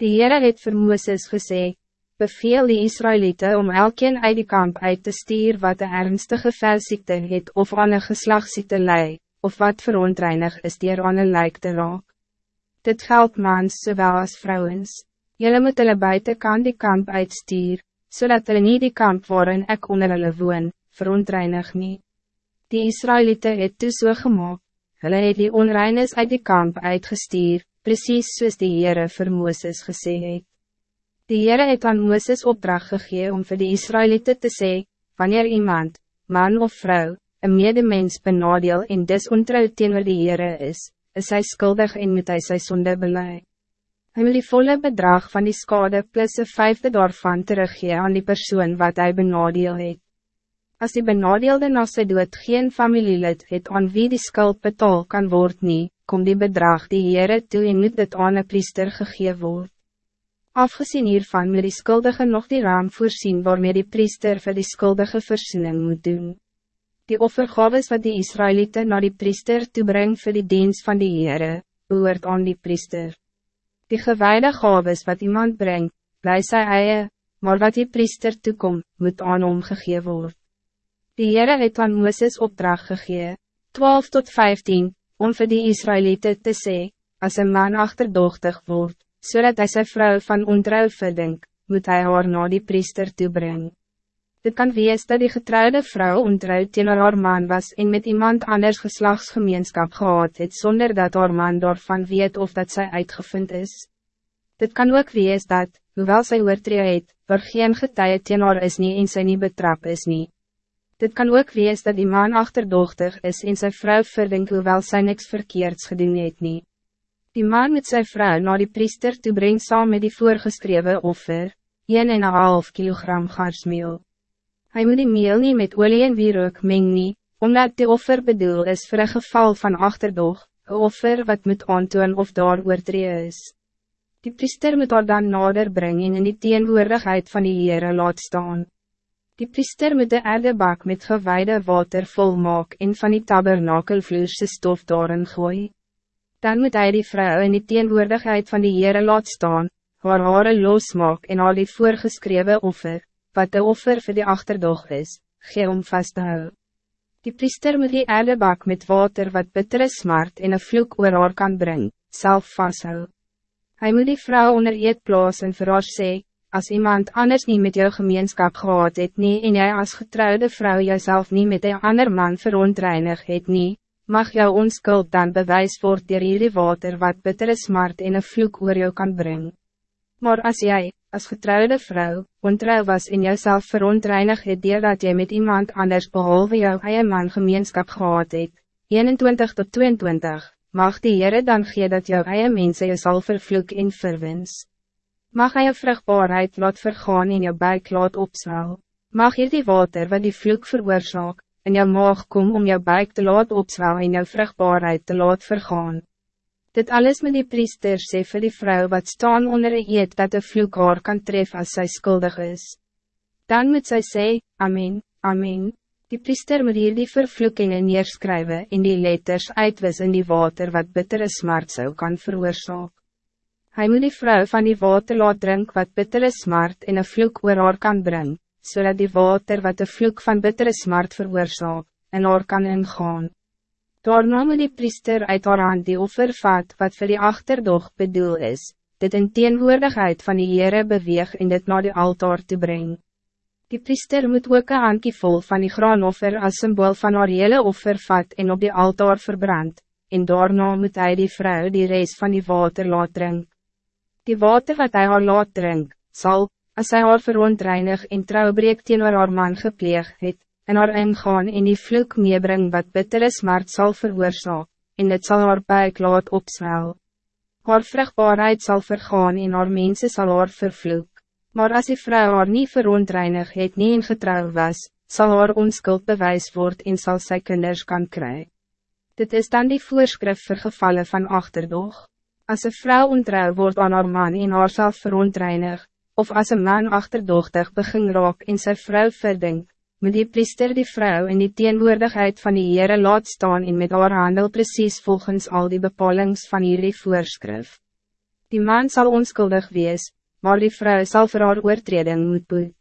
Die Heere het vir Mooses gesê, beveel die Israëlieten om elkeen uit die kamp uit te stuur wat een ernstige velziekte het of aan een geslagziekte lei, of wat verontreinig is dier aan een lijk te raak. Dit geldt mans zowel als vrouwens. Jullie moet hulle buitenkant die kamp uitstuur, zodat hulle nie die kamp waarin ek onder hulle woon, verontreinig nie. Die Israëlieten het toe so gemaakt, hulle het die onreines uit die kamp uitgestuur, precies soos die Heere vir Mooses gesê het. Die Heere het aan Mooses opdracht gegee om voor die Israëlieten te sê, wanneer iemand, man of vrouw, een medemens benadeel en dis ontrouw teenoor die Heere is, is hij skuldig en moet hy sy sonde beleid. Hij wil die volle bedrag van die skade plus een vijfde daarvan teruggee aan die persoon wat hij benadeel het. Als die benadeelde na sy dood geen familielid het aan wie die skuld betaal kan word nie, kom die bedrag die Heere toe en moet dit aan een priester gegee word. Afgezien hiervan moet die skuldige nog die raam voorzien waarmee die priester vir die skuldige versoening moet doen. Die offergaves wat die Israëlieten naar die priester toebreng voor die dienst van die Heere, behoort aan die priester. Die gewijde gaves wat iemand brengt, blij sy eie, maar wat die priester toekom, moet aan hom gegee word. Die Heere het aan Mooses opdracht gegee, 12 tot 15, om voor die Israëlieten te sê, als een man achterdochtig wordt, zodat hij zijn vrouw van ontrouw verdink, moet hij haar na die priester toebrengen. Dit kan wees dat die getrouwde vrouw ontrouw teenoor haar man was en met iemand anders geslachtsgemeenschap gehad het zonder dat haar man daarvan weet of dat zij uitgevind is. Dit kan ook wees dat, hoewel sy oortree het, er geen getuie teenoor is nie en sy nie betrap is nie. Dit kan ook wees dat die man achterdochtig is en zijn vrouw verdink hoewel sy niks verkeerds gedoen het nie. Die man met zijn vrouw naar die priester toe brengt saam met die voorgeschreven offer, 1,5 kilogram garsmeel. Hij moet die meel niet met olie en wierook meng nie, omdat die offer bedoel is voor een geval van achterdog, een offer wat moet aantoon of daar oortree is. Die priester moet haar dan nader brengen en in die teenwoordigheid van die Heere laat staan. Die priester moet de erdebak met gewijde water volmaak en van die tabernakelvloerse stof daarin gooi. Dan moet hij die vrouw in die teenwoordigheid van die Heere laat staan, haar hare losmaak en al die voorgeschreven offer, wat de offer voor die achterdog is, gee om vast te hou. Die priester moet die erdebak met water wat bittere smart en een vloek oor haar kan brengen, zelf vasthou. Hij moet die vrouw onder eet plaas en vir haar sê, als iemand anders niet met jou gemeenschap gehad het nie en jy als getrouwde vrouw jezelf niet met een ander man verontreinig het nie, mag jou onskuld dan bewijs word dier hierdie water wat bittere smart en een vloek oor jou kan brengen. Maar als jij, als getrouwde vrouw, ontrouw was en jouzelf verontreinig het dier dat jy met iemand anders behalve jou eie man gemeenschap gehad het, 21 tot 22, mag die Heere dan gee dat jou eie mense jou sal vervloek en verwens. Mag hy jou vruchtbaarheid laat vergaan en jou buik laat opswel. Mag hier die water wat die vloek veroorzaak, in jou maag kom om jou buik te laat opswel en jou vruchtbaarheid te laat vergaan. Dit alles met die priester sê vir die vrouw wat staan onder een eet dat de vloek haar kan treffen als zij schuldig is. Dan moet zij sê, Amen, Amen. Die priester moet hier die vervloekingen neerskrywe en die letters uitwis in die water wat bittere smart zou kan veroorzaak. Hij moet die vrouw van die water laat drink wat bittere smart en een vloek oor haar kan brengen, zodat die water wat de vloek van bittere smart veroorzaak, en haar kan ingaan. Daarna moet die priester uit haar hand die offer vat wat voor die achterdog bedoel is, dit in teenwoordigheid van die Heere beweeg en dit naar die altaar te brengen. Die priester moet ook een handkie vol van die graanoffer als symbool van haar hele offer vat en op die altaar verbrand, en daarna moet hij die vrouw die reis van die water laat drinken. Die water wat hij haar laat drink, zal, als hij haar verontreinig en trouwbreek teenoor haar man gepleeg het, en haar ingaan in die vloek meebring wat bittere smart zal veroorzaak, en het zal haar buik laat opswel. Haar vruchtbaarheid zal vergaan en haar mensen zal haar vervloek. Maar als die vrouw haar niet verontreinig het nie in getrouw was, zal haar onskuld bewijs word en zal sy kinders kan krijgen. Dit is dan die voorschrift voor gevallen van achterdog. Als een vrouw ontrouw wordt aan haar man en haarzelf verontreinig, of als een man achterdochtig begin raak en zijn vrouw verdink, moet die priester die vrouw in die teenwoordigheid van die Heere laat staan en met haar handel precies volgens al die bepalings van hierdie voorschrift. Die man zal onschuldig wees, maar die vrouw zal voor haar oortreding moet boet.